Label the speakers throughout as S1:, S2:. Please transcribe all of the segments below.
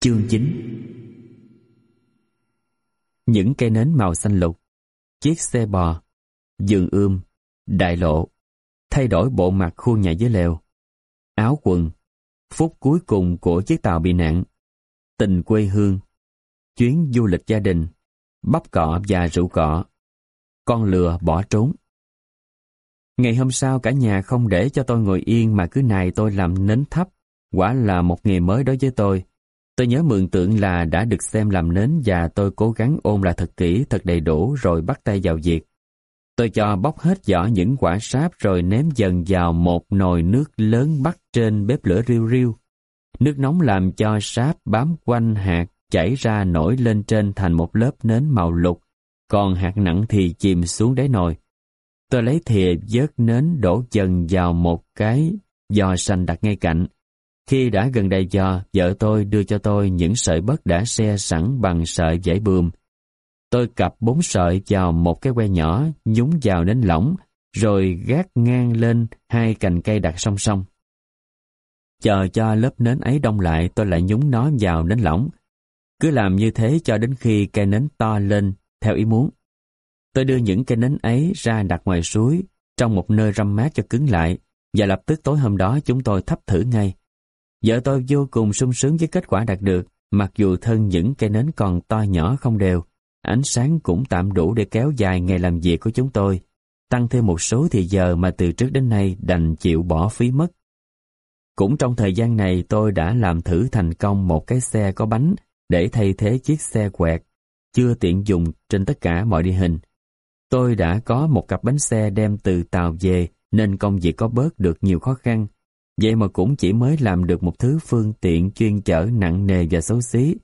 S1: Chương 9 Những cây nến màu xanh lục, chiếc xe bò, giường ươm, đại lộ, thay đổi bộ mặt khu nhà dưới lều, áo quần, phút cuối cùng của chiếc tàu bị nạn, tình quê hương, chuyến du lịch gia đình, bắp cọ và rượu cọ, con lừa bỏ trốn. Ngày hôm sau cả nhà không để cho tôi ngồi yên mà cứ này tôi làm nến thấp, quả là một nghề mới đối với tôi. Tôi nhớ mượn tượng là đã được xem làm nến và tôi cố gắng ôn lại thật kỹ, thật đầy đủ rồi bắt tay vào việc. Tôi cho bóc hết vỏ những quả sáp rồi ném dần vào một nồi nước lớn bắt trên bếp lửa riu riu. Nước nóng làm cho sáp bám quanh hạt chảy ra nổi lên trên thành một lớp nến màu lục, còn hạt nặng thì chìm xuống đáy nồi. Tôi lấy thìa vớt nến đổ dần vào một cái giò sành đặt ngay cạnh. Khi đã gần đầy giò, vợ tôi đưa cho tôi những sợi bớt đã xe sẵn bằng sợi dãy bươm. Tôi cặp bốn sợi vào một cái que nhỏ, nhúng vào nến lỏng, rồi gác ngang lên hai cành cây đặt song song. Chờ cho lớp nến ấy đông lại, tôi lại nhúng nó vào nến lỏng. Cứ làm như thế cho đến khi cây nến to lên, theo ý muốn. Tôi đưa những cây nến ấy ra đặt ngoài suối, trong một nơi râm mát cho cứng lại, và lập tức tối hôm đó chúng tôi thắp thử ngay. Vợ tôi vô cùng sung sướng với kết quả đạt được, mặc dù thân những cây nến còn to nhỏ không đều, ánh sáng cũng tạm đủ để kéo dài ngày làm việc của chúng tôi, tăng thêm một số thì giờ mà từ trước đến nay đành chịu bỏ phí mất. Cũng trong thời gian này tôi đã làm thử thành công một cái xe có bánh để thay thế chiếc xe quẹt, chưa tiện dùng trên tất cả mọi địa hình. Tôi đã có một cặp bánh xe đem từ tàu về nên công việc có bớt được nhiều khó khăn. Vậy mà cũng chỉ mới làm được một thứ phương tiện chuyên chở nặng nề và xấu xí.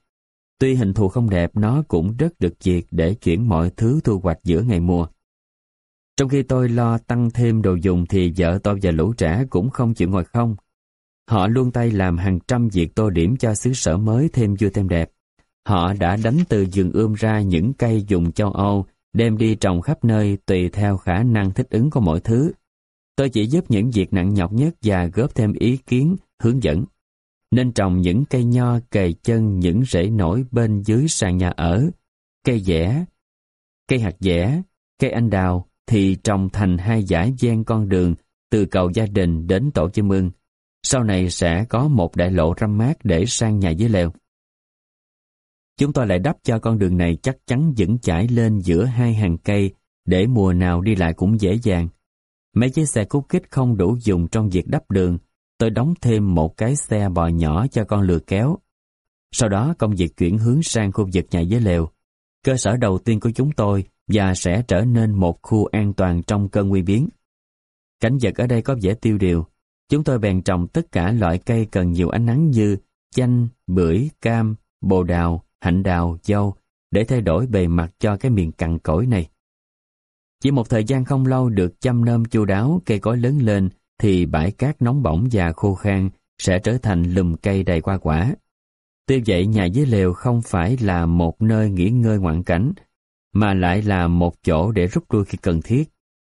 S1: Tuy hình thù không đẹp, nó cũng rất được việc để chuyển mọi thứ thu hoạch giữa ngày mùa. Trong khi tôi lo tăng thêm đồ dùng thì vợ tôi và lũ trẻ cũng không chịu ngồi không. Họ luôn tay làm hàng trăm việc tô điểm cho xứ sở mới thêm vui thêm đẹp. Họ đã đánh từ vườn ươm ra những cây dùng châu Âu, đem đi trồng khắp nơi tùy theo khả năng thích ứng của mỗi thứ. Tôi chỉ giúp những việc nặng nhọc nhất và góp thêm ý kiến, hướng dẫn. Nên trồng những cây nho kề chân những rễ nổi bên dưới sàn nhà ở, cây dẻ, cây hạt dẻ, cây anh đào thì trồng thành hai dải gian con đường từ cầu gia đình đến tổ chim ưng. Sau này sẽ có một đại lộ râm mát để sang nhà dưới lều. Chúng tôi lại đắp cho con đường này chắc chắn vững chãi lên giữa hai hàng cây để mùa nào đi lại cũng dễ dàng. Mấy chiếc xe cút kích không đủ dùng trong việc đắp đường, tôi đóng thêm một cái xe bò nhỏ cho con lừa kéo. Sau đó công việc chuyển hướng sang khu vực nhà dưới lều, cơ sở đầu tiên của chúng tôi và sẽ trở nên một khu an toàn trong cơn nguy biến. Cảnh vật ở đây có vẻ tiêu điều, chúng tôi bèn trồng tất cả loại cây cần nhiều ánh nắng như chanh, bưởi, cam, bồ đào, hạnh đào, dâu để thay đổi bề mặt cho cái miền cằn cỗi này. Chỉ một thời gian không lâu được chăm nom chu đáo cây cối lớn lên thì bãi cát nóng bỏng và khô khan sẽ trở thành lùm cây đầy hoa quả. Tuy vậy nhà dưới lều không phải là một nơi nghỉ ngơi ngoạn cảnh mà lại là một chỗ để rút lui khi cần thiết.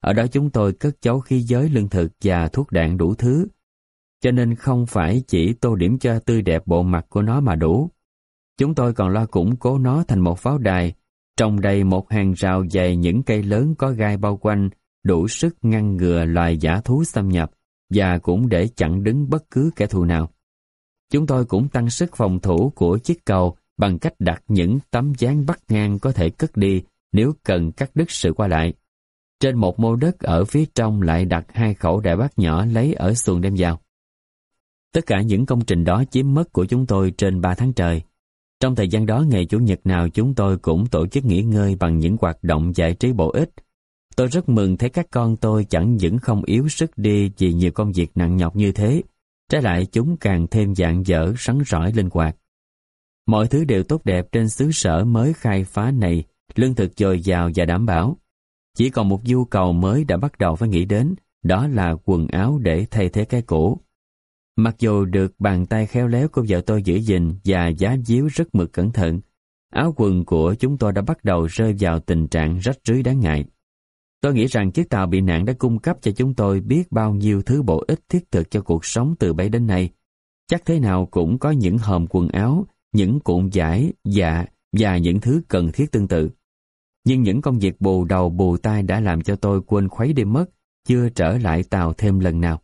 S1: Ở đó chúng tôi cất giấu khí giới lương thực và thuốc đạn đủ thứ. Cho nên không phải chỉ tô điểm cho tươi đẹp bộ mặt của nó mà đủ. Chúng tôi còn lo củng cố nó thành một pháo đài, trong đây một hàng rào dày những cây lớn có gai bao quanh, đủ sức ngăn ngừa loài giả thú xâm nhập và cũng để chặn đứng bất cứ kẻ thù nào. Chúng tôi cũng tăng sức phòng thủ của chiếc cầu bằng cách đặt những tấm dáng bắt ngang có thể cất đi nếu cần cắt đứt sự qua lại. Trên một mô đất ở phía trong lại đặt hai khẩu đại bác nhỏ lấy ở xuồng đem vào. Tất cả những công trình đó chiếm mất của chúng tôi trên 3 tháng trời. Trong thời gian đó ngày Chủ nhật nào chúng tôi cũng tổ chức nghỉ ngơi bằng những hoạt động giải trí bổ ích. Tôi rất mừng thấy các con tôi chẳng những không yếu sức đi vì nhiều công việc nặng nhọc như thế. Trái lại chúng càng thêm dạng dở, sắn rõi linh hoạt. Mọi thứ đều tốt đẹp trên xứ sở mới khai phá này, lương thực dồi dào và đảm bảo. Chỉ còn một nhu cầu mới đã bắt đầu phải nghĩ đến, đó là quần áo để thay thế cái cũ. Mặc dù được bàn tay khéo léo của vợ tôi giữ gìn và giá díu rất mực cẩn thận, áo quần của chúng tôi đã bắt đầu rơi vào tình trạng rách rưới đáng ngại. Tôi nghĩ rằng chiếc tàu bị nạn đã cung cấp cho chúng tôi biết bao nhiêu thứ bổ ích thiết thực cho cuộc sống từ bấy đến nay. Chắc thế nào cũng có những hòm quần áo những cuộn giải, dạ và những thứ cần thiết tương tự. Nhưng những công việc bù đầu bù tai đã làm cho tôi quên khuấy đi mất, chưa trở lại tàu thêm lần nào.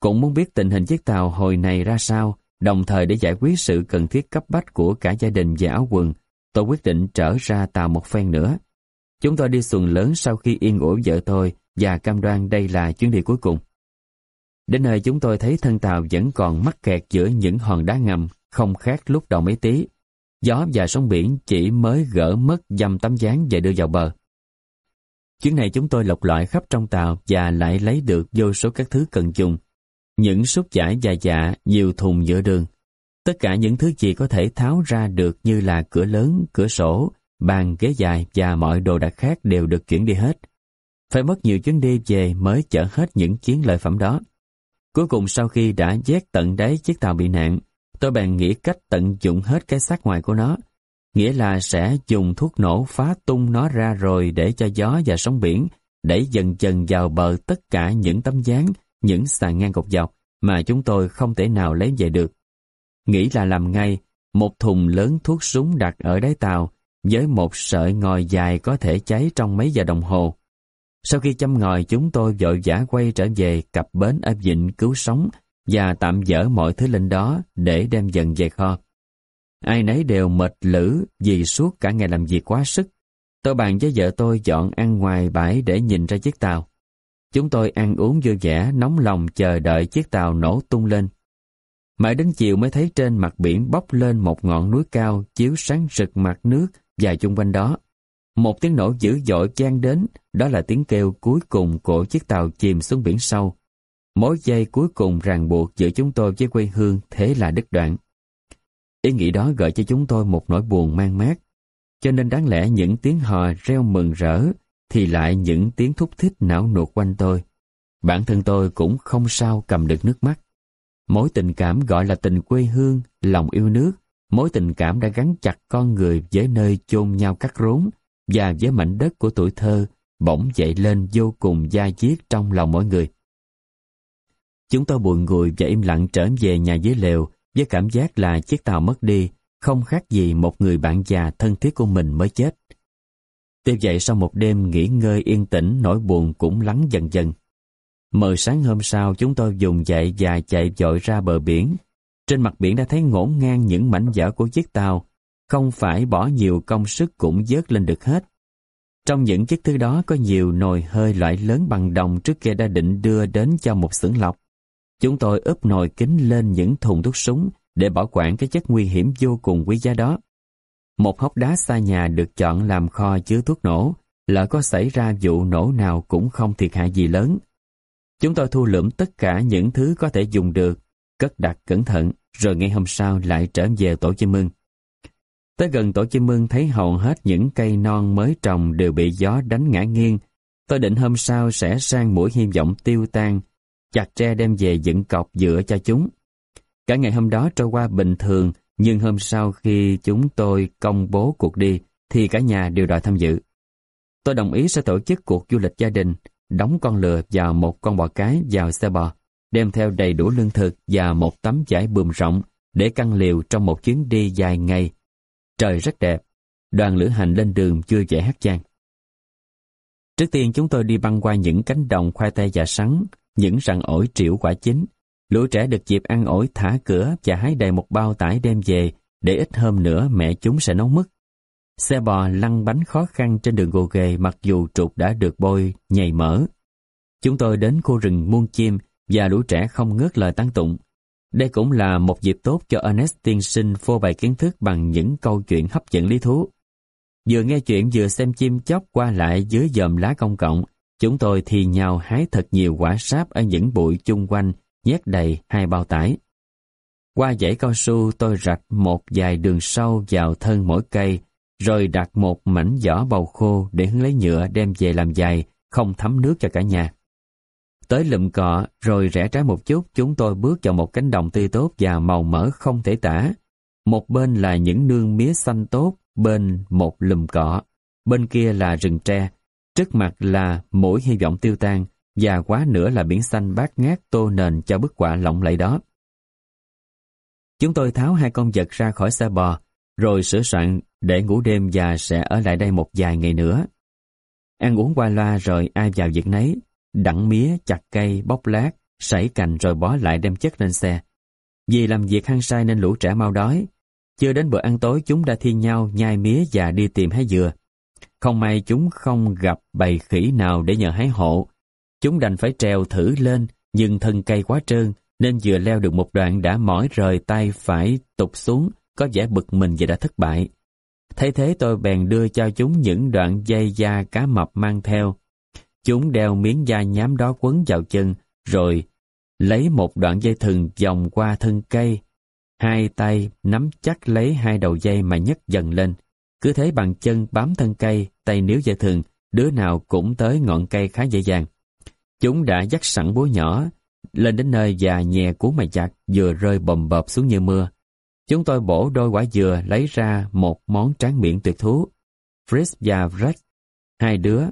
S1: Cũng muốn biết tình hình chiếc tàu hồi này ra sao, đồng thời để giải quyết sự cần thiết cấp bách của cả gia đình và áo quần, tôi quyết định trở ra tàu một phen nữa. Chúng tôi đi xuồng lớn sau khi yên ủi vợ tôi và cam đoan đây là chuyến đi cuối cùng. Đến nơi chúng tôi thấy thân tàu vẫn còn mắc kẹt giữa những hòn đá ngầm, không khác lúc đầu mấy tí. Gió và sóng biển chỉ mới gỡ mất dăm tấm dáng và đưa vào bờ. Chuyến này chúng tôi lọc loại khắp trong tàu và lại lấy được vô số các thứ cần dùng. Những súc giải già dạ, nhiều thùng giữa đường. Tất cả những thứ gì có thể tháo ra được như là cửa lớn, cửa sổ, bàn, ghế dài và mọi đồ đạc khác đều được chuyển đi hết. Phải mất nhiều chuyến đi về mới chở hết những chiến lợi phẩm đó. Cuối cùng sau khi đã vét tận đáy chiếc tàu bị nạn, tôi bèn nghĩ cách tận dụng hết cái xác ngoài của nó. Nghĩa là sẽ dùng thuốc nổ phá tung nó ra rồi để cho gió và sóng biển đẩy dần dần vào bờ tất cả những tấm dáng, những sàn ngang cột dọc mà chúng tôi không thể nào lấy về được. Nghĩ là làm ngay, một thùng lớn thuốc súng đặt ở đáy tàu với một sợi ngòi dài có thể cháy trong mấy giờ đồng hồ. Sau khi châm ngòi chúng tôi vội vã quay trở về cặp bến ở vịnh cứu sống và tạm dỡ mọi thứ lên đó để đem dần về kho. Ai nấy đều mệt lử vì suốt cả ngày làm việc quá sức. Tôi bàn với vợ tôi dọn ăn ngoài bãi để nhìn ra chiếc tàu. Chúng tôi ăn uống vui vẻ, nóng lòng chờ đợi chiếc tàu nổ tung lên. Mãi đến chiều mới thấy trên mặt biển bốc lên một ngọn núi cao chiếu sáng rực mặt nước và chung quanh đó. Một tiếng nổ dữ dội chan đến, đó là tiếng kêu cuối cùng của chiếc tàu chìm xuống biển sâu. Mối dây cuối cùng ràng buộc giữa chúng tôi với quê hương thế là đứt đoạn. Ý nghĩ đó gợi cho chúng tôi một nỗi buồn mang mát. Cho nên đáng lẽ những tiếng hò reo mừng rỡ thì lại những tiếng thúc thích não nuột quanh tôi. Bản thân tôi cũng không sao cầm được nước mắt. Mối tình cảm gọi là tình quê hương, lòng yêu nước, mối tình cảm đã gắn chặt con người với nơi chôn nhau cắt rốn và với mảnh đất của tuổi thơ bỗng dậy lên vô cùng da diết trong lòng mỗi người. Chúng tôi buồn ngùi và im lặng trở về nhà dưới lều với cảm giác là chiếc tàu mất đi, không khác gì một người bạn già thân thiết của mình mới chết. Tiếp dậy sau một đêm nghỉ ngơi yên tĩnh, nỗi buồn cũng lắng dần dần. Mờ sáng hôm sau chúng tôi dùng dậy và chạy dội ra bờ biển. Trên mặt biển đã thấy ngổn ngang những mảnh vỡ của chiếc tàu, không phải bỏ nhiều công sức cũng dớt lên được hết. Trong những chiếc thứ đó có nhiều nồi hơi loại lớn bằng đồng trước kia đã định đưa đến cho một xưởng lọc. Chúng tôi ướp nồi kính lên những thùng thuốc súng để bảo quản cái chất nguy hiểm vô cùng quý giá đó. Một hốc đá xa nhà được chọn làm kho chứa thuốc nổ, lỡ có xảy ra vụ nổ nào cũng không thiệt hại gì lớn. Chúng tôi thu lượm tất cả những thứ có thể dùng được, cất đặt cẩn thận, rồi ngày hôm sau lại trở về tổ chim mưng. Tới gần tổ chim mưng thấy hầu hết những cây non mới trồng đều bị gió đánh ngã nghiêng. Tôi định hôm sau sẽ sang mũi hy vọng tiêu tan, chặt tre đem về dựng cọc dựa cho chúng. Cả ngày hôm đó trôi qua bình thường, nhưng hôm sau khi chúng tôi công bố cuộc đi, thì cả nhà đều đòi tham dự. Tôi đồng ý sẽ tổ chức cuộc du lịch gia đình, đóng con lừa và một con bò cái vào xe bò, đem theo đầy đủ lương thực và một tấm vải bùm rộng để căn liều trong một chuyến đi dài ngày. Trời rất đẹp, đoàn lữ hành lên đường chưa dễ hát chan. Trước tiên chúng tôi đi băng qua những cánh đồng khoai tây và sắn, những rặng ổi triệu quả chín. Lũ trẻ được dịp ăn ổi thả cửa và hái đầy một bao tải đem về để ít hôm nữa mẹ chúng sẽ nấu mứt. Xe bò lăn bánh khó khăn trên đường gồ ghề mặc dù trục đã được bôi, nhầy mỡ. Chúng tôi đến khu rừng muôn chim và lũ trẻ không ngớt lời tán tụng. Đây cũng là một dịp tốt cho Ernest tiên sinh phô bày kiến thức bằng những câu chuyện hấp dẫn lý thú. Vừa nghe chuyện vừa xem chim chóc qua lại dưới dòm lá công cộng, chúng tôi thì nhau hái thật nhiều quả sáp ở những bụi chung quanh, nhét đầy hai bao tải. Qua dãy cao su tôi rạch một vài đường sâu vào thân mỗi cây, rồi đặt một mảnh vỏ bầu khô để hứng lấy nhựa đem về làm dài, không thấm nước cho cả nhà. Tới lụm cọ, rồi rẽ trái một chút, chúng tôi bước vào một cánh đồng tươi tốt và màu mỡ không thể tả. Một bên là những nương mía xanh tốt, bên một lùm cọ, bên kia là rừng tre, trước mặt là mỗi hy vọng tiêu tan, và quá nữa là biển xanh bát ngát tô nền cho bức họa lộng lẫy đó. Chúng tôi tháo hai con vật ra khỏi xe bò, rồi sửa soạn để ngủ đêm và sẽ ở lại đây một vài ngày nữa. Ăn uống qua loa rồi ai vào việc nấy, đặng mía, chặt cây, bóc lát, sảy cành rồi bó lại đem chất lên xe. Vì làm việc hăng say nên lũ trẻ mau đói. Chưa đến bữa ăn tối chúng đã thi nhau nhai mía và đi tìm hái dừa. Không may chúng không gặp bầy khỉ nào để nhờ hái hộ. Chúng đành phải trèo thử lên, nhưng thân cây quá trơn, nên vừa leo được một đoạn đã mỏi rời tay phải tụt xuống, có vẻ bực mình và đã thất bại. Thấy thế tôi bèn đưa cho chúng những đoạn dây da cá mập mang theo. Chúng đeo miếng da nhám đó quấn vào chân, rồi lấy một đoạn dây thừng vòng qua thân cây. Hai tay nắm chắc lấy hai đầu dây mà nhấc dần lên. Cứ thế bằng chân bám thân cây, tay níu dây thừng, đứa nào cũng tới ngọn cây khá dễ dàng. Chúng đã dắt sẵn búa nhỏ, lên đến nơi và nhẹ cuốn mày chặt, vừa rơi bầm bập xuống như mưa. Chúng tôi bổ đôi quả dừa lấy ra một món tráng miệng tuyệt thú. Fritz và Rex, hai đứa,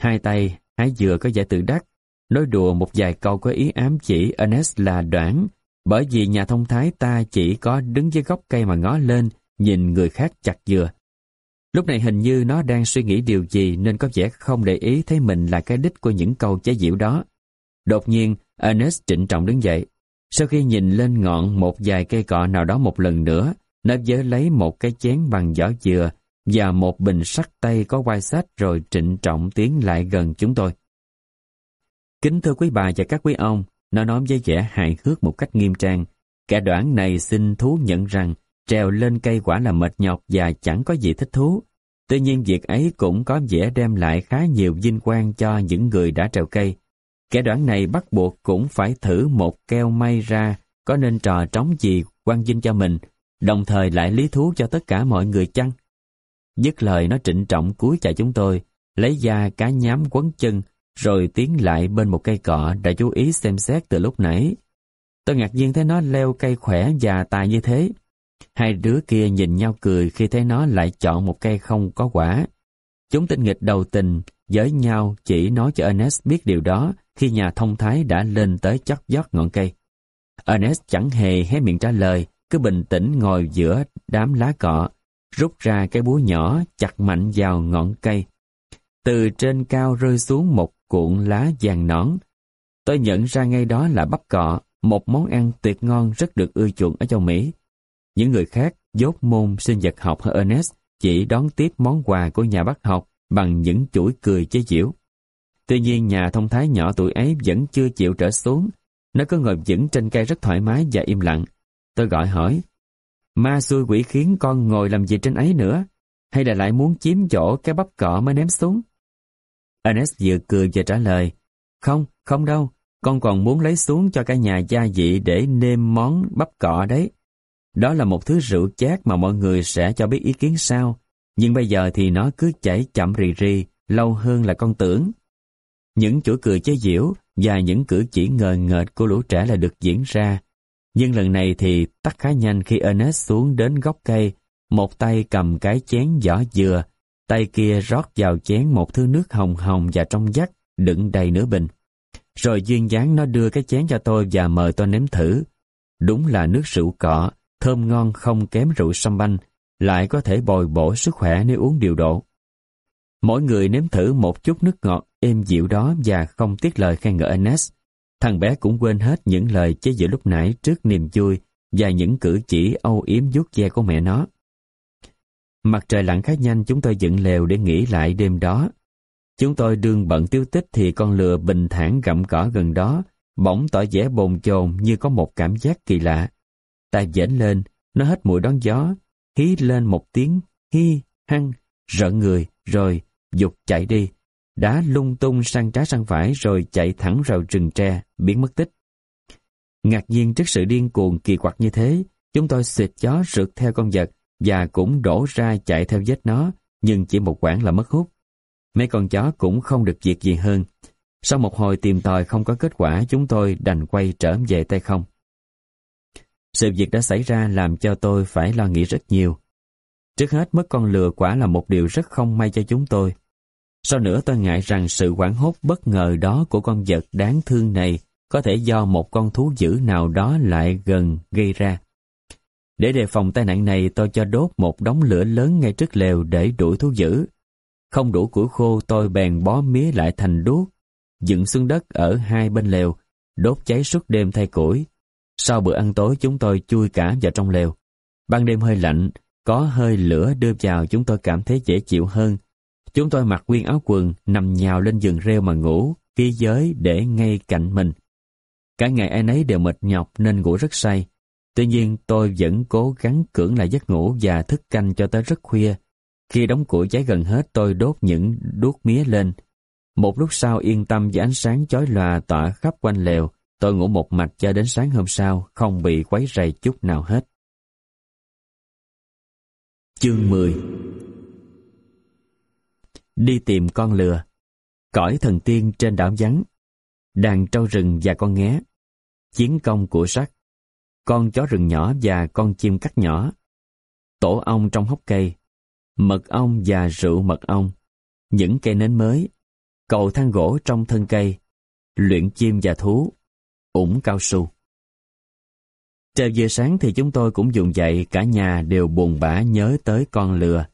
S1: hai tay, hái dừa có vẻ tự đắc, nói đùa một vài câu có ý ám chỉ Ernest là đoán bởi vì nhà thông thái ta chỉ có đứng dưới gốc cây mà ngó lên, nhìn người khác chặt dừa. Lúc này hình như nó đang suy nghĩ điều gì nên có vẻ không để ý thấy mình là cái đích của những câu chế giễu đó. Đột nhiên, Ernest trịnh trọng đứng dậy. Sau khi nhìn lên ngọn một vài cây cọ nào đó một lần nữa, nó dớ lấy một cái chén bằng vỏ dừa và một bình sắt tay có quai sách rồi trịnh trọng tiến lại gần chúng tôi. Kính thưa quý bà và các quý ông, nó nói với vẻ hài hước một cách nghiêm trang. Cả đoạn này xin thú nhận rằng trèo lên cây quả là mệt nhọc và chẳng có gì thích thú. Tuy nhiên việc ấy cũng có vẻ đem lại khá nhiều vinh quang cho những người đã trèo cây. Kẻ đoạn này bắt buộc cũng phải thử một keo may ra có nên trò trống gì quan vinh cho mình, đồng thời lại lý thú cho tất cả mọi người chăng? Dứt lời nó trịnh trọng cúi chào chúng tôi, lấy da cá nhám quấn chân, rồi tiến lại bên một cây cọ đã chú ý xem xét từ lúc nãy. Tôi ngạc nhiên thấy nó leo cây khỏe và tài như thế. Hai đứa kia nhìn nhau cười khi thấy nó lại chọn một cây không có quả. Chúng tinh nghịch đầu tình với nhau chỉ nói cho Ernest biết điều đó khi nhà thông thái đã lên tới chót vót ngọn cây. Ernest chẳng hề hé miệng trả lời, cứ bình tĩnh ngồi giữa đám lá cọ, rút ra cái búa nhỏ chặt mạnh vào ngọn cây. Từ trên cao rơi xuống một cuộn lá vàng nõn. Tôi nhận ra ngay đó là bắp cọ, một món ăn tuyệt ngon rất được ưa chuộng ở châu Mỹ. Những người khác dốt môn sinh vật học hơn Ernest chỉ đón tiếp món quà của nhà bác học bằng những chuỗi cười chế giễu. Tuy nhiên nhà thông thái nhỏ tuổi ấy vẫn chưa chịu trở xuống. Nó cứ ngồi vững trên cây rất thoải mái và im lặng. Tôi gọi hỏi, ma xui quỷ khiến con ngồi làm gì trên ấy nữa? Hay là lại muốn chiếm chỗ cái bắp cọ mới ném xuống? Ernest vừa cười và trả lời, không, không đâu, con còn muốn lấy xuống cho cả nhà gia vị để nêm món bắp cọ đấy. Đó là một thứ rượu chát mà mọi người sẽ cho biết ý kiến sau, nhưng bây giờ thì nó cứ chảy chậm rì rì, lâu hơn là con tưởng. Những chuỗi cười chế giễu và những cử chỉ ngờ ngợt của lũ trẻ là được diễn ra. Nhưng lần này thì tắt khá nhanh khi Ernest xuống đến gốc cây, một tay cầm cái chén vỏ dừa, tay kia rót vào chén một thứ nước hồng hồng và trong vắt, đựng đầy nửa bình. Rồi duyên dáng nó đưa cái chén cho tôi và mời tôi nếm thử. Đúng là nước rượu cọ, thơm ngon không kém rượu sâm banh, lại có thể bồi bổ sức khỏe nếu uống điều độ. Mỗi người nếm thử một chút nước ngọt êm dịu đó và không tiếc lời khen ngợi Ernest. Thằng bé cũng quên hết những lời chế giễu lúc nãy trước niềm vui và những cử chỉ âu yếm vuốt ve của mẹ nó. Mặt trời lặn khá nhanh chúng tôi dựng lều để nghỉ lại đêm đó. Chúng tôi đương bận tiêu tích thì con lừa bình thản gặm cỏ gần đó, bỗng tỏ vẻ bồn chồn như có một cảm giác kỳ lạ. Ta dễn lên, nó hết mũi đón gió, hí lên một tiếng hi hăng, rợn người, rồi dục chạy đi. Đá lung tung sang trái sang phải rồi chạy thẳng vào rừng tre, biến mất tích. Ngạc nhiên trước sự điên cuồng kỳ quặc như thế, chúng tôi xịt chó rượt theo con vật và cũng đổ ra chạy theo vết nó, nhưng chỉ một quãng là mất hút. Mấy con chó cũng không được việc gì hơn. Sau một hồi tìm tòi không có kết quả, chúng tôi đành quay trở về tay không. Sự việc đã xảy ra làm cho tôi phải lo nghĩ rất nhiều. Trước hết mất con lừa quả là một điều rất không may cho chúng tôi. Sau nữa tôi ngại rằng sự quảng hốt bất ngờ đó của con vật đáng thương này có thể do một con thú dữ nào đó lại gần gây ra. Để đề phòng tai nạn này tôi cho đốt một đống lửa lớn ngay trước lều để đuổi thú dữ. Không đủ củi khô tôi bèn bó mía lại thành đuốc, dựng xuống đất ở hai bên lều, đốt cháy suốt đêm thay củi. Sau bữa ăn tối chúng tôi chui cả vào trong lều. Ban đêm hơi lạnh, có hơi lửa đưa vào chúng tôi cảm thấy dễ chịu hơn. Chúng tôi mặc nguyên áo quần, nằm nhào lên giường rêu mà ngủ, phía giới để ngay cạnh mình. Cả ngày ai nấy đều mệt nhọc nên ngủ rất say. Tuy nhiên tôi vẫn cố gắng cưỡng lại giấc ngủ và thức canh cho tới rất khuya. Khi đóng củi cháy gần hết tôi đốt những đuốc mía lên. Một lúc sau yên tâm với ánh sáng chói lòa tỏa khắp quanh lều, tôi ngủ một mạch cho đến sáng hôm sau, không bị quấy rầy chút nào hết. Chương 10 Đi tìm con lừa. Cõi thần tiên trên đảo vắng. Đàn trâu rừng và con nghé. Chiến công của sắt. Con chó rừng nhỏ và con chim cắt nhỏ. Tổ ong trong hốc cây. Mật ong và rượu mật ong. Những cây nến mới. Cầu thang gỗ trong thân cây. Luyện chim và thú. Ủng cao su Trời vừa sáng thì chúng tôi cũng dùng dậy, cả nhà đều buồn bã nhớ tới con lừa.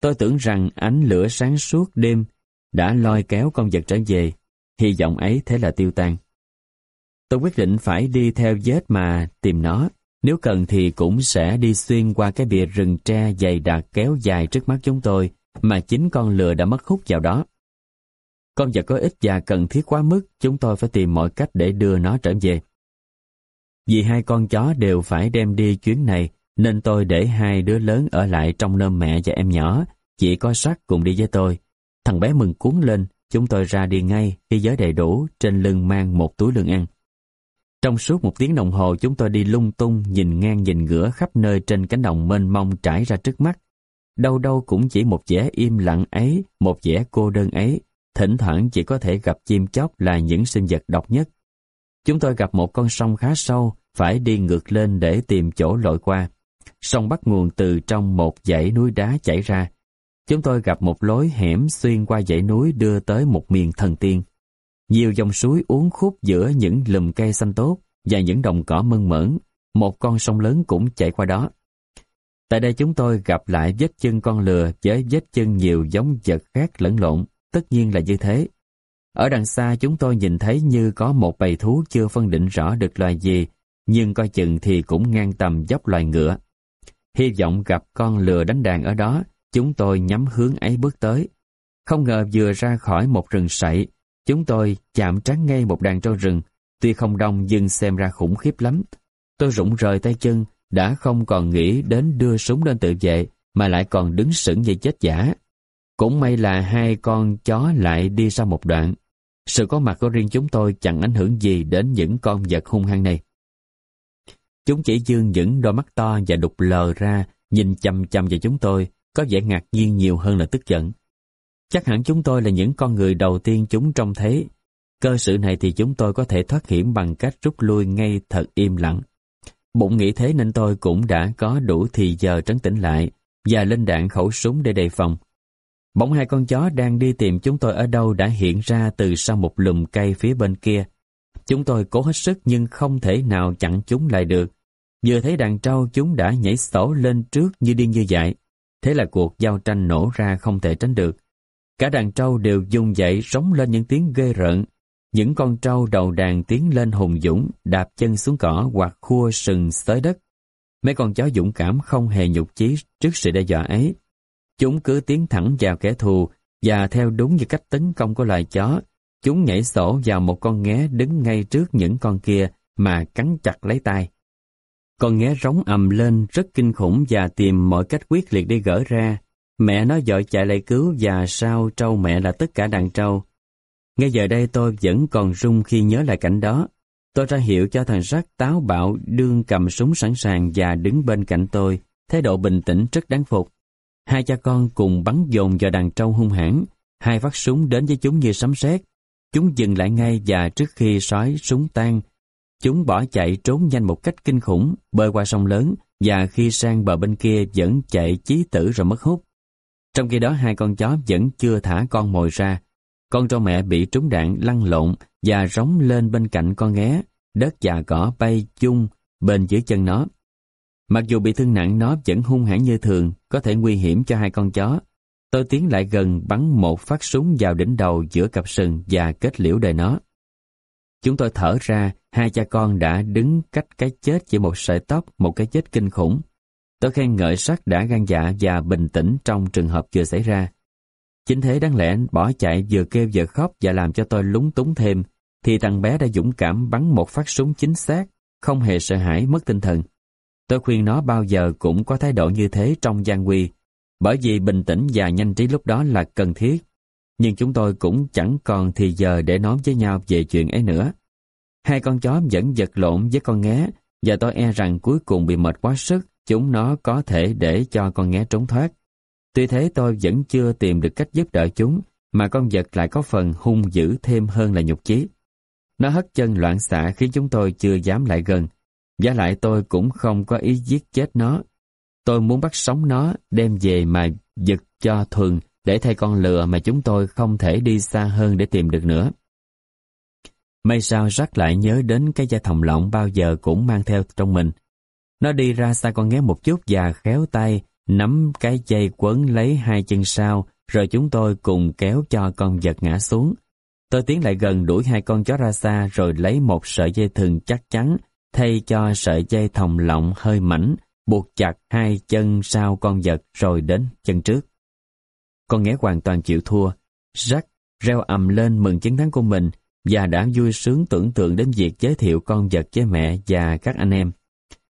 S1: Tôi tưởng rằng ánh lửa sáng suốt đêm đã lôi kéo con vật trở về, hy vọng ấy thế là tiêu tan. Tôi quyết định phải đi theo vết mà tìm nó, nếu cần thì cũng sẽ đi xuyên qua cái bìa rừng tre dày đặc kéo dài trước mắt chúng tôi, mà chính con lừa đã mất hút vào đó. Con vật có ích và cần thiết quá mức, chúng tôi phải tìm mọi cách để đưa nó trở về. Vì hai con chó đều phải đem đi chuyến này, nên tôi để hai đứa lớn ở lại trong nơm mẹ và em nhỏ, chỉ có sắt cùng đi với tôi. Thằng bé mừng cuốn lên, chúng tôi ra đi ngay khi giới đầy đủ, trên lưng mang một túi lương ăn. Trong suốt một tiếng đồng hồ chúng tôi đi lung tung, nhìn ngang nhìn ngửa khắp nơi trên cánh đồng mênh mông trải ra trước mắt. Đâu đâu cũng chỉ một vẻ im lặng ấy, một vẻ cô đơn ấy, thỉnh thoảng chỉ có thể gặp chim chóc là những sinh vật độc nhất. Chúng tôi gặp một con sông khá sâu, phải đi ngược lên để tìm chỗ lội qua. Sông bắt nguồn từ trong một dãy núi đá chảy ra. Chúng tôi gặp một lối hẻm xuyên qua dãy núi đưa tới một miền thần tiên. Nhiều dòng suối uốn khúc giữa những lùm cây xanh tốt và những đồng cỏ mơn mởn. Một con sông lớn cũng chảy qua đó. Tại đây chúng tôi gặp lại vết chân con lừa với vết chân nhiều giống vật khác lẫn lộn. Tất nhiên là như thế. Ở đằng xa chúng tôi nhìn thấy như có một bầy thú chưa phân định rõ được loài gì, nhưng coi chừng thì cũng ngang tầm dốc loài ngựa. Hy vọng gặp con lừa đánh đàn ở đó, chúng tôi nhắm hướng ấy bước tới. Không ngờ vừa ra khỏi một rừng sậy, chúng tôi chạm trán ngay một đàn trâu rừng, tuy không đông nhưng xem ra khủng khiếp lắm. Tôi rụng rời tay chân, đã không còn nghĩ đến đưa súng lên tự vệ, mà lại còn đứng sững như chết giả. Cũng may là hai con chó lại đi sau một đoạn, sự có mặt của riêng chúng tôi chẳng ảnh hưởng gì đến những con vật hung hăng này. Chúng chỉ dương những đôi mắt to và đục lờ ra, nhìn chăm chăm vào chúng tôi, có vẻ ngạc nhiên nhiều hơn là tức giận. Chắc hẳn chúng tôi là những con người đầu tiên chúng trông thấy. Cơ sự này thì chúng tôi có thể thoát hiểm bằng cách rút lui ngay thật im lặng. Bụng nghĩ thế nên tôi cũng đã có đủ thì giờ trấn tĩnh lại và lên đạn khẩu súng để đề phòng. Bỗng hai con chó đang đi tìm chúng tôi ở đâu đã hiện ra từ sau một lùm cây phía bên kia. Chúng tôi cố hết sức nhưng không thể nào chặn chúng lại được. Vừa thấy đàn trâu chúng đã nhảy sổ lên trước như điên như dại. Thế là cuộc giao tranh nổ ra không thể tránh được. Cả đàn trâu đều dùng dậy rống lên những tiếng ghê rợn. Những con trâu đầu đàn tiến lên hùng dũng, đạp chân xuống cỏ hoặc khua sừng tới đất. Mấy con chó dũng cảm không hề nhục chí trước sự đe dọa ấy. Chúng cứ tiến thẳng vào kẻ thù và theo đúng như cách tấn công của loài chó, chúng nhảy sổ vào một con nghé đứng ngay trước những con kia mà cắn chặt lấy tay. Con nghé rống ầm lên rất kinh khủng và tìm mọi cách quyết liệt để gỡ ra. Mẹ nó dội chạy lại cứu và sao trâu mẹ là tất cả đàn trâu. Ngay giờ đây tôi vẫn còn run khi nhớ lại cảnh đó. Tôi ra hiệu cho thằng rắc táo bạo đương cầm súng sẵn sàng và đứng bên cạnh tôi, thái độ bình tĩnh rất đáng phục. Hai cha con cùng bắn dồn vào đàn trâu hung hãn, hai phát súng đến với chúng như sấm sét. Chúng dừng lại ngay và trước khi sói súng tan, chúng bỏ chạy trốn nhanh một cách kinh khủng, bơi qua sông lớn và khi sang bờ bên kia vẫn chạy chí tử rồi mất hút. Trong khi đó hai con chó vẫn chưa thả con mồi ra. Con trâu mẹ bị trúng đạn lăn lộn và rống lên bên cạnh con nghé, đất và cỏ bay chung bên dưới chân nó. Mặc dù bị thương nặng nó vẫn hung hãn như thường, có thể nguy hiểm cho hai con chó. Tôi tiến lại gần bắn một phát súng vào đỉnh đầu giữa cặp sừng và kết liễu đời nó. Chúng tôi thở ra, hai cha con đã đứng cách cái chết chỉ một sợi tóc, một cái chết kinh khủng. Tôi khen ngợi sắc đã gan dạ và bình tĩnh trong trường hợp vừa xảy ra. Chính thế đáng lẽ bỏ chạy vừa kêu vừa khóc và làm cho tôi lúng túng thêm, thì thằng bé đã dũng cảm bắn một phát súng chính xác, không hề sợ hãi mất tinh thần. Tôi khuyên nó bao giờ cũng có thái độ như thế trong gian nguy, bởi vì bình tĩnh và nhanh trí lúc đó là cần thiết. Nhưng chúng tôi cũng chẳng còn thì giờ để nói với nhau về chuyện ấy nữa. Hai con chó vẫn giật lộn với con nghé, và tôi e rằng cuối cùng bị mệt quá sức, chúng nó có thể để cho con nghé trốn thoát. Tuy thế tôi vẫn chưa tìm được cách giúp đỡ chúng, mà con vật lại có phần hung dữ thêm hơn là nhục chí. Nó hất chân loạn xạ khiến chúng tôi chưa dám lại gần. Giả lại tôi cũng không có ý giết chết nó. Tôi muốn bắt sống nó, đem về mà giật cho thuần để thay con lừa mà chúng tôi không thể đi xa hơn để tìm được nữa. May sao rắc lại nhớ đến cái da thòng lọng bao giờ cũng mang theo trong mình. Nó đi ra xa con nghé một chút và khéo tay, nắm cái dây quấn lấy hai chân sau, rồi chúng tôi cùng kéo cho con vật ngã xuống. Tôi tiến lại gần đuổi hai con chó ra xa rồi lấy một sợi dây thừng chắc chắn, thay cho sợi dây thòng lọng hơi mảnh, buộc chặt hai chân sau con vật rồi đến chân trước. Con nghé hoàn toàn chịu thua. rắc reo ầm lên mừng chiến thắng của mình và đã vui sướng tưởng tượng đến việc giới thiệu con vật với mẹ và các anh em.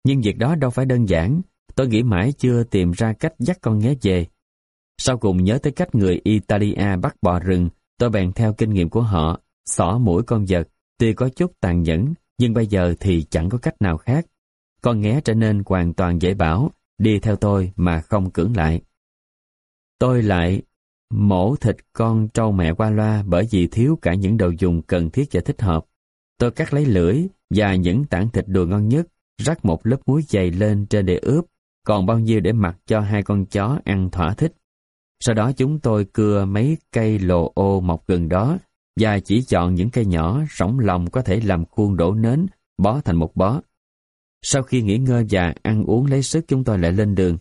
S1: Nhưng việc đó đâu phải đơn giản, tôi nghĩ mãi chưa tìm ra cách dắt con nghé về. Sau cùng nhớ tới cách người Italia bắt bò rừng, tôi bèn theo kinh nghiệm của họ, xỏ mũi con vật, tuy có chút tàn nhẫn, nhưng bây giờ thì chẳng có cách nào khác. Con nghé trở nên hoàn toàn dễ bảo, đi theo tôi mà không cưỡng lại. Tôi lại mổ thịt con trâu mẹ qua loa bởi vì thiếu cả những đồ dùng cần thiết và thích hợp. Tôi cắt lấy lưỡi và những tảng thịt đùi ngon nhất, rắc một lớp muối dày lên trên để ướp, còn bao nhiêu để mặc cho hai con chó ăn thỏa thích. Sau đó chúng tôi cưa mấy cây lồ ô mọc gần đó và chỉ chọn những cây nhỏ rỗng lòng có thể làm khuôn đổ nến, bó thành một bó. Sau khi nghỉ ngơi và ăn uống lấy sức chúng tôi lại lên đường.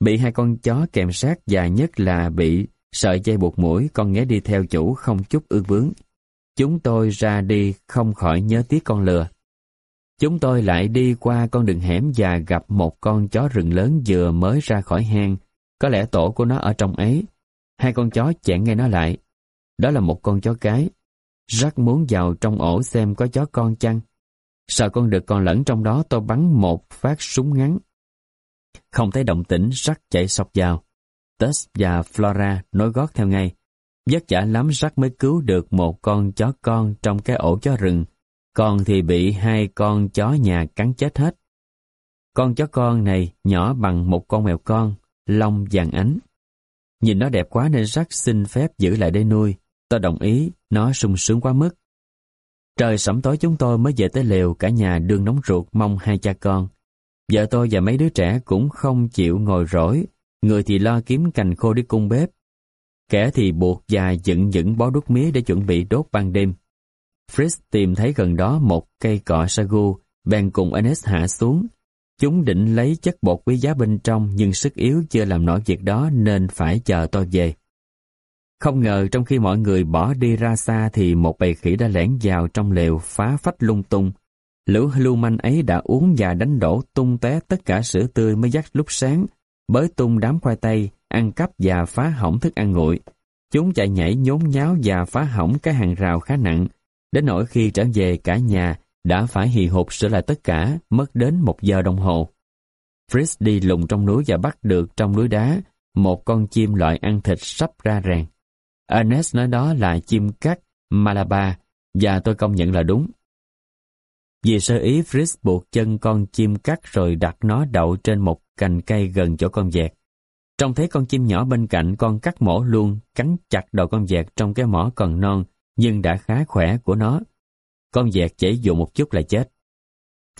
S1: Bị hai con chó kèm sát và nhất là bị sợi dây buộc mũi con nghé đi theo chủ không chút ương vướng. Chúng tôi ra đi không khỏi nhớ tiếc con lừa. Chúng tôi lại đi qua con đường hẻm và gặp một con chó rừng lớn vừa mới ra khỏi hang. Có lẽ tổ của nó ở trong ấy. Hai con chó chẹn ngay nó lại. Đó là một con chó cái. Rắc muốn vào trong ổ xem có chó con chăng. Sợ con đực còn lẫn trong đó tôi bắn một phát súng ngắn. Không thấy động tĩnh rắc chạy sọc vào. Tess và Flora nối gót theo ngay. Vất vả lắm rắc mới cứu được một con chó con trong cái ổ chó rừng, còn thì bị hai con chó nhà cắn chết hết. Con chó con này nhỏ bằng một con mèo con, lông vàng ánh. Nhìn nó đẹp quá nên rắc xin phép giữ lại để nuôi. Tôi đồng ý, nó sung sướng quá mức. Trời sẩm tối chúng tôi mới về tới lều, cả nhà đương nóng ruột mong hai cha con. Vợ tôi và mấy đứa trẻ cũng không chịu ngồi rỗi, người thì lo kiếm cành khô đi cung bếp. Kẻ thì buộc và dựng dựng bó đút mía để chuẩn bị đốt ban đêm. Fritz tìm thấy gần đó một cây cọ sagu, bèn cùng Ernest hạ xuống. Chúng định lấy chất bột quý giá bên trong nhưng sức yếu chưa làm nổi việc đó nên phải chờ tôi về. Không ngờ trong khi mọi người bỏ đi ra xa thì một bầy khỉ đã lẻn vào trong lều phá phách lung tung. Lũ lưu manh ấy đã uống và đánh đổ tung té tất cả sữa tươi mới dắt lúc sáng, bới tung đám khoai tây, ăn cắp và phá hỏng thức ăn nguội. Chúng chạy nhảy nhốn nháo và phá hỏng cái hàng rào khá nặng, đến nỗi khi trở về cả nhà đã phải hì hục sửa lại tất cả, mất đến một giờ đồng hồ. Fritz đi lùng trong núi và bắt được trong núi đá một con chim loại ăn thịt sắp ra ràng. Ernest nói đó là chim cắt Malabar và tôi công nhận là đúng. Vì sơ ý Fritz buộc chân con chim cắt rồi đặt nó đậu trên một cành cây gần chỗ con vẹt. Trông thấy con chim nhỏ bên cạnh con cắt mổ luôn cắn chặt đầu con vẹt trong cái mỏ còn non nhưng đã khá khỏe của nó. Con vẹt chảy dụ một chút là chết.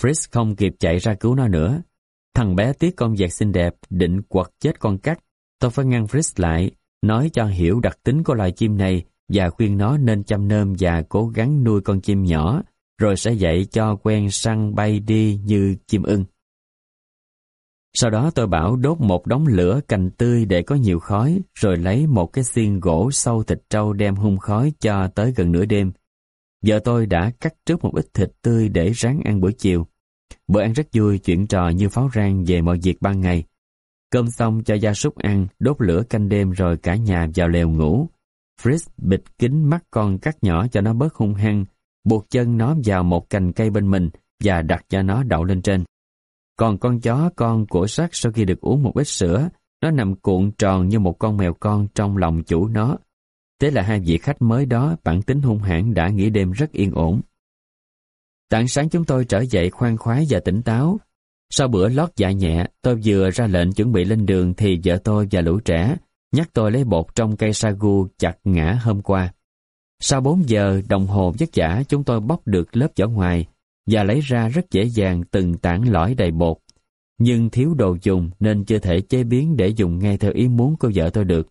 S1: Fritz không kịp chạy ra cứu nó nữa. Thằng bé tiếc con vẹt xinh đẹp định quật chết con cắt. Tôi phải ngăn Fritz lại, nói cho hiểu đặc tính của loài chim này và khuyên nó nên chăm nơm và cố gắng nuôi con chim nhỏ, rồi sẽ dạy cho quen săn bay đi như chim ưng. Sau đó tôi bảo đốt một đống lửa cành tươi để có nhiều khói, rồi lấy một cái xiên gỗ sâu thịt trâu đem hun khói cho tới gần nửa đêm. Vợ tôi đã cắt trước một ít thịt tươi để ráng ăn buổi chiều. Bữa ăn rất vui, chuyện trò như pháo rang về mọi việc ban ngày. Cơm xong cho gia súc ăn, đốt lửa canh đêm rồi cả nhà vào lều ngủ. Fritz bịt kính mắt con cắt nhỏ cho nó bớt hung hăng, buộc chân nó vào một cành cây bên mình và đặt cho nó đậu lên trên. Còn con chó con của sắt sau khi được uống một ít sữa, nó nằm cuộn tròn như một con mèo con trong lòng chủ nó. Thế là hai vị khách mới đó bản tính hung hãn đã nghỉ đêm rất yên ổn. Tạng sáng chúng tôi trở dậy khoan khoái và tỉnh táo. Sau bữa lót dạ nhẹ, tôi vừa ra lệnh chuẩn bị lên đường thì vợ tôi và lũ trẻ nhắc tôi lấy bột trong cây sagu chặt ngã hôm qua. Sau 4 giờ đồng hồ vất vả chúng tôi bóc được lớp vỏ ngoài và lấy ra rất dễ dàng từng tảng lõi đầy bột. Nhưng thiếu đồ dùng nên chưa thể chế biến để dùng ngay theo ý muốn của vợ tôi được.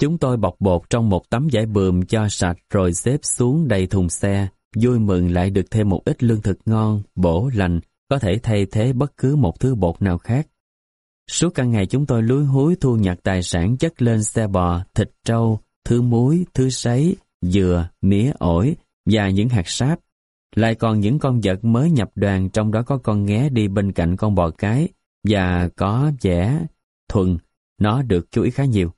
S1: Chúng tôi bọc bột trong một tấm vải bườm cho sạch rồi xếp xuống đầy thùng xe, vui mừng lại được thêm một ít lương thực ngon, bổ, lành, có thể thay thế bất cứ một thứ bột nào khác. Suốt cả ngày chúng tôi lúi húi thu nhặt tài sản chất lên xe bò, thịt trâu, thứ muối, thứ sấy, dừa, mía, ổi và những hạt sáp. Lại còn những con vật mới nhập đoàn trong đó có con nghé đi bên cạnh con bò cái và có vẻ thuần, nó được chú ý khá nhiều.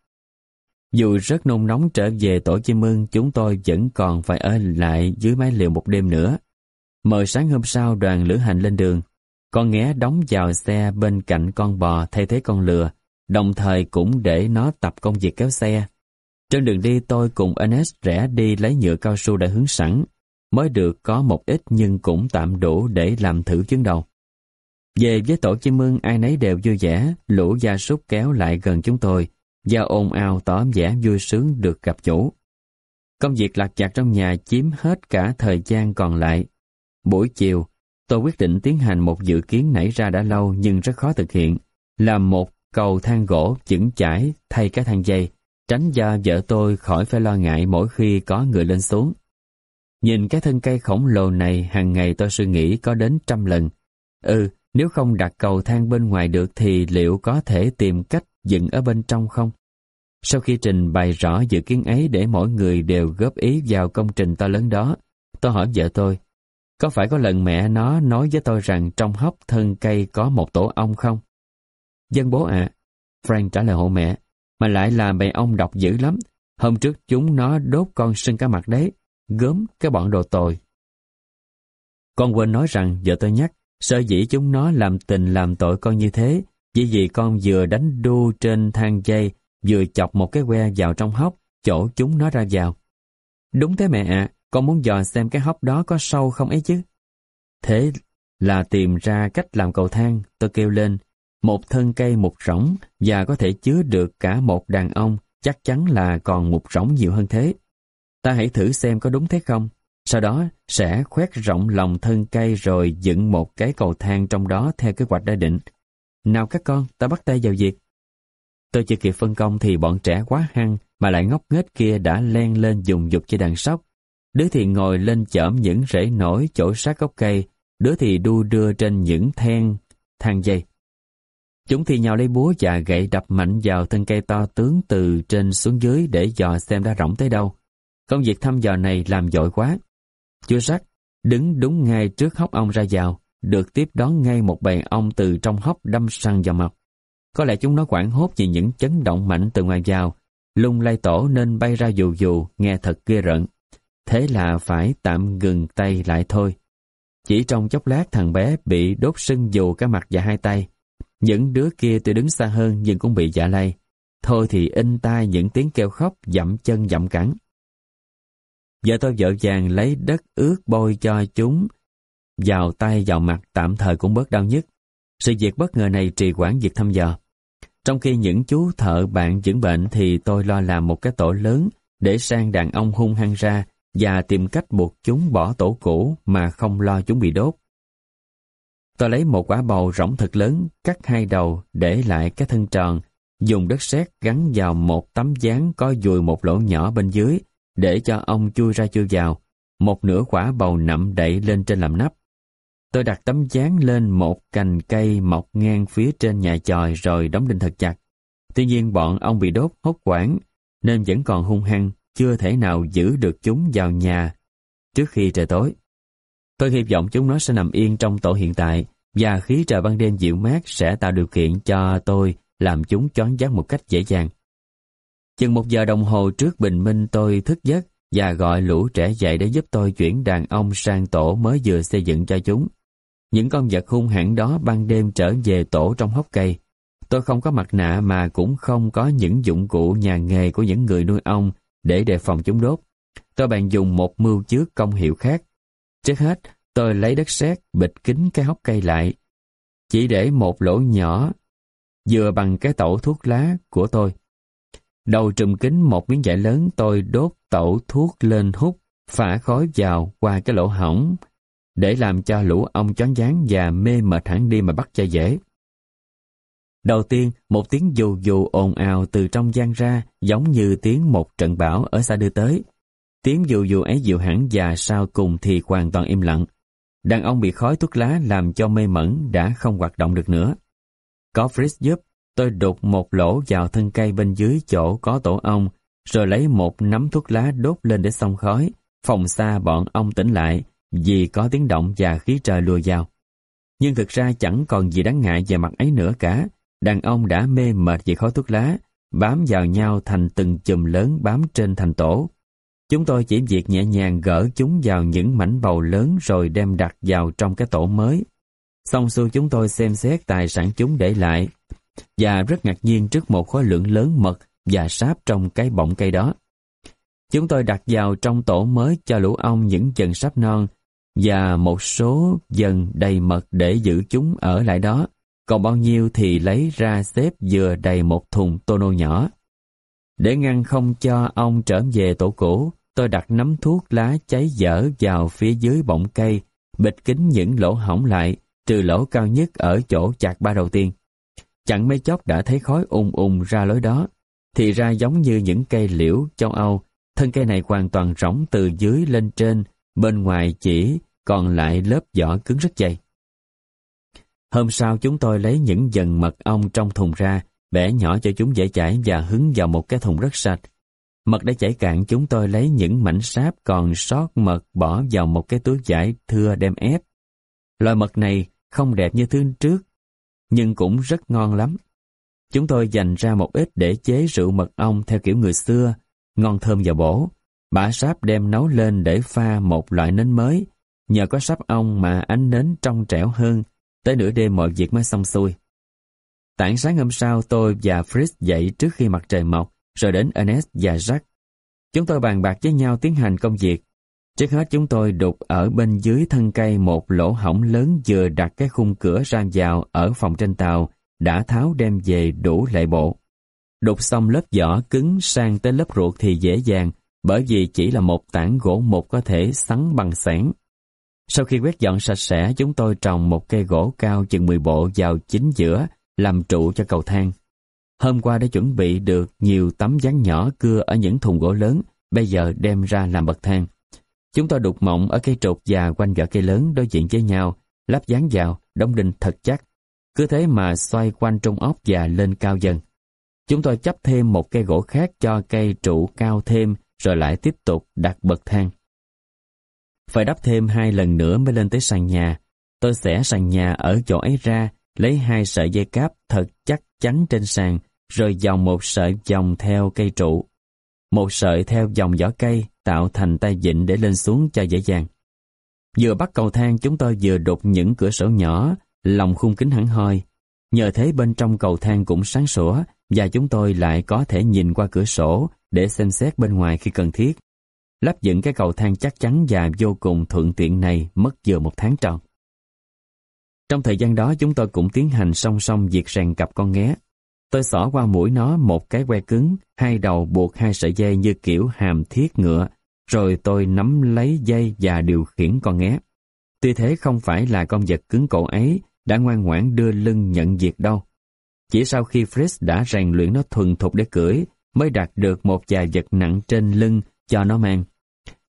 S1: Dù rất nôn nóng trở về tổ chim ưng, chúng tôi vẫn còn phải ở lại dưới mái liều một đêm nữa. Mời sáng hôm sau đoàn lữ hành lên đường. Con nghé đóng vào xe bên cạnh con bò thay thế con lừa, đồng thời cũng để nó tập công việc kéo xe. Trên đường đi tôi cùng Ernest rẽ đi lấy nhựa cao su đã hướng sẵn, mới được có một ít nhưng cũng tạm đủ để làm thử chuyến đầu. Về với tổ chim mưng ai nấy đều vui vẻ, lũ gia súc kéo lại gần chúng tôi, và ồn ào tỏ vẻ vui sướng được gặp chủ. Công việc lặt chặt trong nhà chiếm hết cả thời gian còn lại. Buổi chiều, tôi quyết định tiến hành một dự kiến nảy ra đã lâu nhưng rất khó thực hiện, là một cầu thang gỗ chững chải thay cái thang dây, tránh cho vợ tôi khỏi phải lo ngại mỗi khi có người lên xuống. Nhìn cái thân cây khổng lồ này hàng ngày tôi suy nghĩ có đến trăm lần. Ừ, nếu không đặt cầu thang bên ngoài được thì liệu có thể tìm cách dựng ở bên trong không? Sau khi trình bày rõ dự kiến ấy để mỗi người đều góp ý vào công trình to lớn đó, tôi hỏi vợ tôi, có phải có lần mẹ nó nói với tôi rằng trong hốc thân cây có một tổ ong không? Dân bố ạ, Frank trả lời hộ mẹ, mà lại là bầy ong độc dữ lắm. Hôm trước chúng nó đốt con sưng cả mặt đấy, gớm cái bọn đồ tồi. Con quên nói rằng vợ tôi nhắc, sơ dĩ chúng nó làm tình làm tội con như thế, chỉ vì con vừa đánh đu trên thang dây, vừa chọc một cái que vào trong hốc, chỗ chúng nó ra vào. Đúng thế mẹ ạ, con muốn dò xem cái hốc đó có sâu không ấy chứ. Thế là tìm ra cách làm cầu thang, tôi kêu lên, một thân cây một rỗng và có thể chứa được cả một đàn ông, chắc chắn là còn một rỗng nhiều hơn thế. Ta hãy thử xem có đúng thế không. Sau đó sẽ khoét rộng lòng thân cây rồi dựng một cái cầu thang trong đó theo kế hoạch đã định. Nào các con, ta bắt tay vào việc. Tôi chưa kịp phân công thì bọn trẻ quá hăng mà lại ngốc nghếch kia đã len lên dùng dục cho đàn sóc. Đứa thì ngồi lên chởm những rễ nổi chỗ sát gốc cây, đứa thì đu đưa trên những then, thang dây. Chúng thì nhào lấy búa và gậy đập mạnh vào thân cây to tướng từ trên xuống dưới để dò xem đã rỗng tới đâu. Công việc thăm dò này làm dội quá. Chưa sắc, đứng đúng ngay trước hốc ong ra vào, được tiếp đón ngay một bầy ong từ trong hốc đâm săn vào mặt. Có lẽ chúng nó quảng hốt vì những chấn động mạnh từ ngoài vào, lung lay tổ nên bay ra dù dù, nghe thật ghê rợn. Thế là phải tạm ngừng tay lại thôi. Chỉ trong chốc lát thằng bé bị đốt sưng dù cả mặt và hai tay. Những đứa kia tuy đứng xa hơn nhưng cũng bị dạ lay. Thôi thì in tai những tiếng kêu khóc dậm chân dậm cẳng. Vợ tôi vợ vàng lấy đất ướt bôi cho chúng, vào tay vào mặt tạm thời cũng bớt đau nhức. Sự việc bất ngờ này trì quản việc thăm dò. Trong khi những chú thợ bạn dưỡng bệnh thì tôi lo làm một cái tổ lớn để sang đàn ông hung hăng ra và tìm cách buộc chúng bỏ tổ cũ mà không lo chúng bị đốt. Tôi lấy một quả bầu rỗng thật lớn, cắt hai đầu, để lại cái thân tròn, dùng đất sét gắn vào một tấm dáng có dùi một lỗ nhỏ bên dưới, để cho ông chui ra chui vào, một nửa quả bầu nậm đậy lên trên làm nắp. tôi đặt tấm dáng lên một cành cây mọc ngang phía trên nhà chòi rồi đóng đinh thật chặt. Tuy nhiên bọn ông bị đốt hốt quảng nên vẫn còn hung hăng, chưa thể nào giữ được chúng vào nhà trước khi trời tối. Tôi hy vọng chúng nó sẽ nằm yên trong tổ hiện tại, và khí trời ban đêm dịu mát sẽ tạo điều kiện cho tôi làm chúng choáng giác một cách dễ dàng. Chừng một giờ đồng hồ trước bình minh tôi thức giấc và gọi lũ trẻ dậy để giúp tôi chuyển đàn ông sang tổ mới vừa xây dựng cho chúng. Những con vật hung hãn đó ban đêm trở về tổ trong hốc cây. Tôi không có mặt nạ mà cũng không có những dụng cụ nhà nghề của những người nuôi ong để đề phòng chúng đốt. Tôi bèn dùng một mưu trước công hiệu khác. Trước hết, tôi lấy đất sét bịt kín cái hốc cây lại. Chỉ để một lỗ nhỏ vừa bằng cái tẩu thuốc lá của tôi. Đầu trùm kính một miếng vải lớn tôi đốt tẩu thuốc lên hút, phả khói vào qua cái lỗ hỏng để làm cho lũ ong chón dáng và mê mệt hẳn đi mà bắt cho dễ. Đầu tiên, một tiếng dù dù ồn ào từ trong gian ra giống như tiếng một trận bão ở xa đưa tới. Tiếng dù dù ấy dịu hẳn và sau cùng thì hoàn toàn im lặng. Đàn ông bị khói thuốc lá làm cho mê mẩn đã không hoạt động được nữa. Có Fritz giúp, tôi đục một lỗ vào thân cây bên dưới chỗ có tổ ong, rồi lấy một nắm thuốc lá đốt lên để xông khói, phòng xa bọn ong tỉnh lại vì có tiếng động và khí trời lùa vào. Nhưng thực ra chẳng còn gì đáng ngại về mặt ấy nữa cả. Đàn ông đã mê mệt vì khói thuốc lá, bám vào nhau thành từng chùm lớn bám trên thành tổ. Chúng tôi chỉ việc nhẹ nhàng gỡ chúng vào những mảnh bầu lớn rồi đem đặt vào trong cái tổ mới. Xong xuôi chúng tôi xem xét tài sản chúng để lại và rất ngạc nhiên trước một khối lượng lớn mật và sáp trong cái bọng cây đó. Chúng tôi đặt vào trong tổ mới cho lũ ong những chân sáp non và một số dần đầy mật để giữ chúng ở lại đó. Còn bao nhiêu thì lấy ra xếp vừa đầy một thùng tono nhỏ. Để ngăn không cho ông trở về tổ cũ, tôi đặt nắm thuốc lá cháy dở vào phía dưới bọng cây, bịt kín những lỗ hỏng lại, trừ lỗ cao nhất ở chỗ chạc ba đầu tiên. Chẳng mấy chốc đã thấy khói ùng ùng ra lối đó, thì ra giống như những cây liễu châu Âu, thân cây này hoàn toàn rỗng từ dưới lên trên, bên ngoài chỉ còn lại lớp vỏ cứng rất dày. Hôm sau chúng tôi lấy những dần mật ong trong thùng ra, bẻ nhỏ cho chúng dễ chảy và hứng vào một cái thùng rất sạch. Mật đã chảy cạn chúng tôi lấy những mảnh sáp còn sót mật bỏ vào một cái túi vải thưa đem ép. Loại mật này không đẹp như thứ trước, nhưng cũng rất ngon lắm. Chúng tôi dành ra một ít để chế rượu mật ong theo kiểu người xưa, ngon thơm và bổ. Bả sáp đem nấu lên để pha một loại nến mới. Nhờ có sáp ong mà ánh nến trong trẻo hơn, tới nửa đêm mọi việc mới xong xuôi. Tảng sáng hôm sau tôi và Fritz dậy trước khi mặt trời mọc, rồi đến Ernest và Jack. Chúng tôi bàn bạc với nhau tiến hành công việc. Trước hết chúng tôi đục ở bên dưới thân cây một lỗ hổng lớn vừa đặt cái khung cửa ra vào ở phòng trên tàu, đã tháo đem về đủ lệ bộ. Đục xong lớp vỏ cứng sang tới lớp ruột thì dễ dàng, bởi vì chỉ là một tảng gỗ một có thể sắn bằng sẻn. Sau khi quét dọn sạch sẽ, chúng tôi trồng một cây gỗ cao chừng 10 bộ vào chính giữa, làm trụ cho cầu thang. Hôm qua đã chuẩn bị được nhiều tấm dáng nhỏ cưa ở những thùng gỗ lớn, bây giờ đem ra làm bậc thang. Chúng tôi đục mộng ở cây trục và quanh vỏ cây lớn đối diện với nhau, lắp dán vào, đóng đinh thật chắc. Cứ thế mà xoay quanh trung ốc và lên cao dần. Chúng tôi chấp thêm một cây gỗ khác cho cây trụ cao thêm, rồi lại tiếp tục đặt bậc thang. Phải đắp thêm hai lần nữa mới lên tới sàn nhà. Tôi sẽ sàn nhà ở chỗ ấy ra, lấy hai sợi dây cáp thật chắc chắn trên sàn, rồi dòng một sợi dòng theo cây trụ. Một sợi theo dòng vỏ cây, tạo thành tay vịn để lên xuống cho dễ dàng. Vừa bắt cầu thang chúng tôi vừa đục những cửa sổ nhỏ, lòng khung kính hẳn hoi. Nhờ thế bên trong cầu thang cũng sáng sủa và chúng tôi lại có thể nhìn qua cửa sổ để xem xét bên ngoài khi cần thiết. Lắp dựng cái cầu thang chắc chắn và vô cùng thuận tiện này mất vừa một tháng tròn. Trong thời gian đó chúng tôi cũng tiến hành song song việc rèn cặp con nghé. Tôi xỏ qua mũi nó một cái que cứng, hai đầu buộc hai sợi dây như kiểu hàm thiết ngựa, rồi tôi nắm lấy dây và điều khiển con nghé. Tuy thế không phải là con vật cứng cổ ấy đã ngoan ngoãn đưa lưng nhận việc đâu. Chỉ sau khi Fritz đã rèn luyện nó thuần thục để cưỡi, mới đạt được một vài vật nặng trên lưng cho nó mang.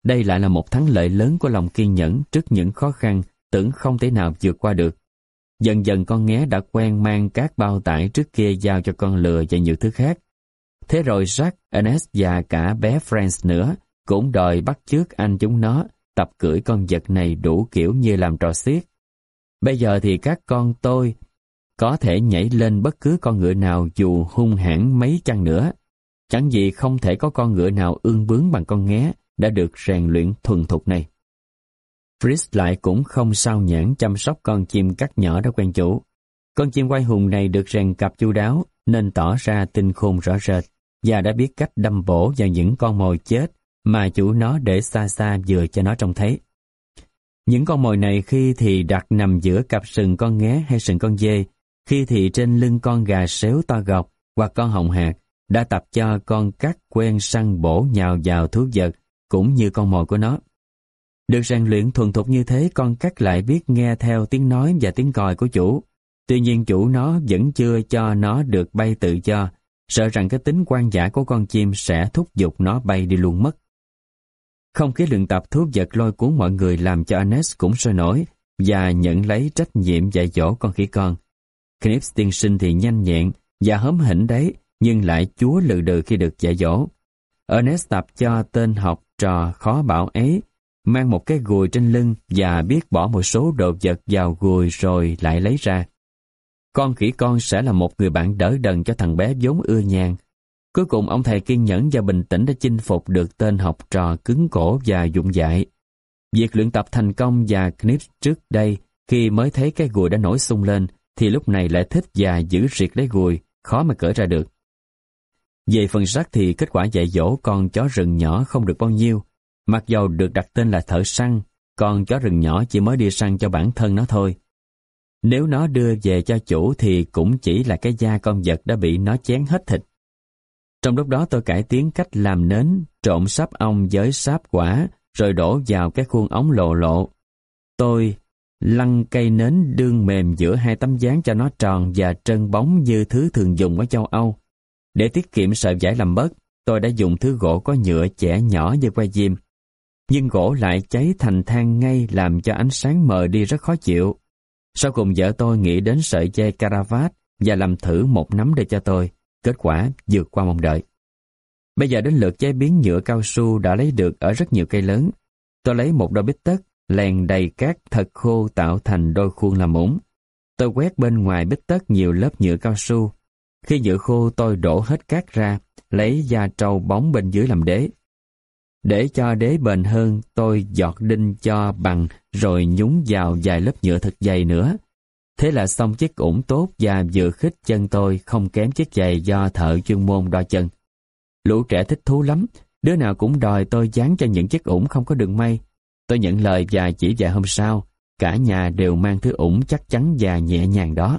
S1: Đây lại là một thắng lợi lớn của lòng kiên nhẫn trước những khó khăn tưởng không thể nào vượt qua được. Dần dần con nghé đã quen mang các bao tải trước kia giao cho con lừa và nhiều thứ khác. Thế rồi Jack, Ernest và cả bé Franz nữa cũng đòi bắt chước anh chúng nó tập cưỡi con vật này đủ kiểu như làm trò xiết. Bây giờ thì các con tôi có thể nhảy lên bất cứ con ngựa nào dù hung hãn mấy chăng nữa. Chẳng gì không thể có con ngựa nào ương bướng bằng con nghé đã được rèn luyện thuần thục này. Fritz lại cũng không sao nhãn chăm sóc con chim cắt nhỏ đã quen chủ. Con chim quay hùng này được rèn cặp chu đáo nên tỏ ra tinh khôn rõ rệt và đã biết cách đâm bổ vào những con mồi chết mà chủ nó để xa xa vừa cho nó trông thấy. Những con mồi này khi thì đặt nằm giữa cặp sừng con nghé hay sừng con dê, khi thì trên lưng con gà xéo to gọc hoặc con hồng hạt, đã tập cho con cắt quen săn bổ nhào vào thú vật cũng như con mồi của nó. Được rèn luyện thuần thục như thế con cắt lại biết nghe theo tiếng nói và tiếng còi của chủ. Tuy nhiên chủ nó vẫn chưa cho nó được bay tự do, sợ rằng cái tính quan giả của con chim sẽ thúc giục nó bay đi luôn mất. Không khí luyện tập thú vật lôi cuốn mọi người làm cho Anes cũng sôi nổi và nhận lấy trách nhiệm dạy dỗ con khỉ con. Knips tiên sinh thì nhanh nhẹn và hớm hỉnh đấy nhưng lại chúa lừ đừ khi được dạy dỗ. Ernest tập cho tên học trò khó bảo ấy mang một cái gùi trên lưng và biết bỏ một số đồ vật vào gùi rồi lại lấy ra. Con khỉ con sẽ là một người bạn đỡ đần cho thằng bé vốn ưa nhàn. Cuối cùng ông thầy kiên nhẫn và bình tĩnh đã chinh phục được tên học trò cứng cổ và dụng dại. Việc luyện tập thành công và Knips trước đây khi mới thấy cái gùi đã nổi sung lên thì lúc này lại thích và giữ riệt lấy gùi, khó mà cởi ra được. Về phần rác thì kết quả dạy dỗ con chó rừng nhỏ không được bao nhiêu. Mặc dầu được đặt tên là thợ săn, con chó rừng nhỏ chỉ mới đi săn cho bản thân nó thôi. Nếu nó đưa về cho chủ thì cũng chỉ là cái da con vật đã bị nó chén hết thịt. Trong lúc đó tôi cải tiến cách làm nến, trộn sáp ong với sáp quả, rồi đổ vào cái khuôn ống lộ lộ. Tôi lăn cây nến đương mềm giữa hai tấm dáng cho nó tròn và trơn bóng như thứ thường dùng ở châu Âu. Để tiết kiệm sợi giải làm bớt, tôi đã dùng thứ gỗ có nhựa chẻ nhỏ như que diêm. Nhưng gỗ lại cháy thành than ngay làm cho ánh sáng mờ đi rất khó chịu. Sau cùng vợ tôi nghĩ đến sợi dây caravat và làm thử một nắm để cho tôi. Kết quả vượt qua mong đợi. Bây giờ đến lượt chế biến nhựa cao su đã lấy được ở rất nhiều cây lớn. Tôi lấy một đôi bít tất, lèn đầy cát thật khô tạo thành đôi khuôn làm ủng. Tôi quét bên ngoài bít tất nhiều lớp nhựa cao su. Khi nhựa khô tôi đổ hết cát ra, lấy da trâu bóng bên dưới làm đế. Để cho đế bền hơn, tôi giọt đinh cho bằng rồi nhúng vào vài lớp nhựa thật dày nữa. Thế là xong chiếc ủng tốt và vừa khích chân tôi không kém chiếc giày do thợ chuyên môn đo chân. Lũ trẻ thích thú lắm, đứa nào cũng đòi tôi dán cho những chiếc ủng không có đường may. Tôi nhận lời và chỉ vài hôm sau, cả nhà đều mang thứ ủng chắc chắn và nhẹ nhàng đó.